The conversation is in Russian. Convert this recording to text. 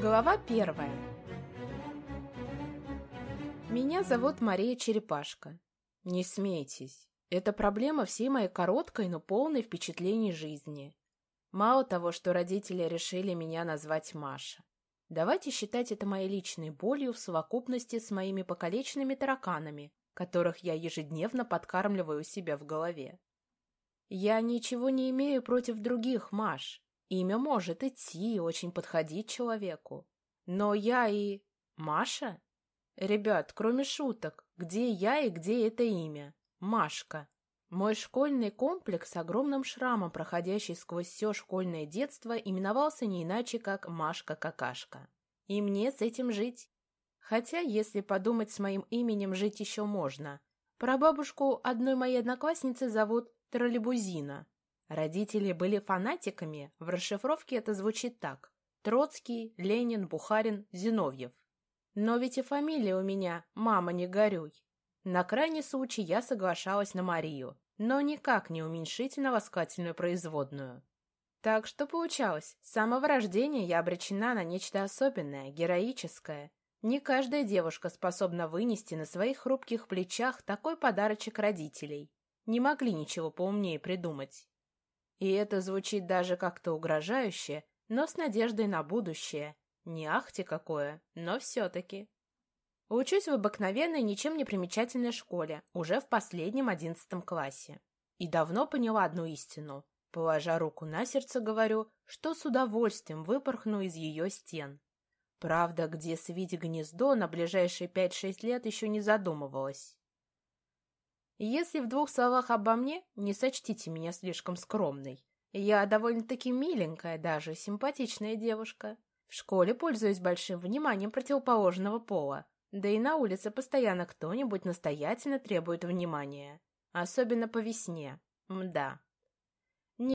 Глава первая. Меня зовут Мария Черепашка. Не смейтесь. Это проблема всей моей короткой, но полной впечатлений жизни. Мало того, что родители решили меня назвать Маша. Давайте считать это моей личной болью в совокупности с моими покалеченными тараканами, которых я ежедневно подкармливаю у себя в голове. Я ничего не имею против других Маш, Имя может идти и очень подходить человеку. Но я и... Маша? Ребят, кроме шуток, где я и где это имя? Машка. Мой школьный комплекс с огромным шрамом, проходящий сквозь все школьное детство, именовался не иначе, как Машка-какашка. И мне с этим жить. Хотя, если подумать, с моим именем жить еще можно. Прабабушку одной моей одноклассницы зовут Троллейбузина. Родители были фанатиками, в расшифровке это звучит так. Троцкий, Ленин, Бухарин, Зиновьев. Но ведь и фамилия у меня «Мама, не горюй». На крайний случай я соглашалась на Марию, но никак не уменьшительно-ласкательную производную. Так что получалось, с самого рождения я обречена на нечто особенное, героическое. Не каждая девушка способна вынести на своих хрупких плечах такой подарочек родителей. Не могли ничего поумнее придумать. И это звучит даже как-то угрожающе, но с надеждой на будущее. Не ахти какое, но все-таки. Учусь в обыкновенной, ничем не примечательной школе, уже в последнем одиннадцатом классе. И давно поняла одну истину. Положа руку на сердце, говорю, что с удовольствием выпорхну из ее стен. Правда, где свить гнездо на ближайшие пять-шесть лет еще не задумывалась. Если в двух словах обо мне, не сочтите меня слишком скромной. Я довольно-таки миленькая, даже симпатичная девушка. В школе пользуюсь большим вниманием противоположного пола, да и на улице постоянно кто-нибудь настоятельно требует внимания. Особенно по весне. Мда.